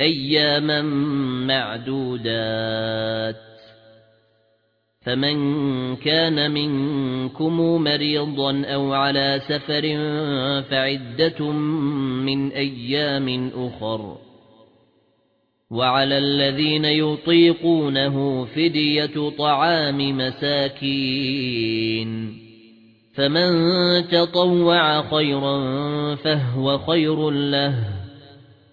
أَيَّامًا مَّعْدُودَاتٍ. فَمَن كَانَ مِنكُم مريضا أَوْ عَلَى سَفَرٍ فَعِدَّةٌ مِّنْ أَيَّامٍ أُخَرَ. وَعَلَى الَّذِينَ يُطِيقُونَهُ فِدْيَةُ طَعَامِ مَسَاكِينِ. فَمَن تَطَوَّعَ خَيْرًا فَهُوَ خَيْرٌ لَّهُ.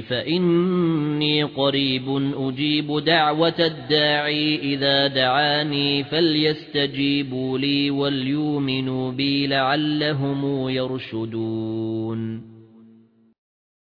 فَإِنِّي قَرِيبٌ أُجِيبُ دَعْوَةَ الدَّاعِي إِذَا دَعَانِي فَلْيَسْتَجِيبُوا لِي وَلْيُؤْمِنُوا بِي لَعَلَّهُمْ يَرْشُدُونَ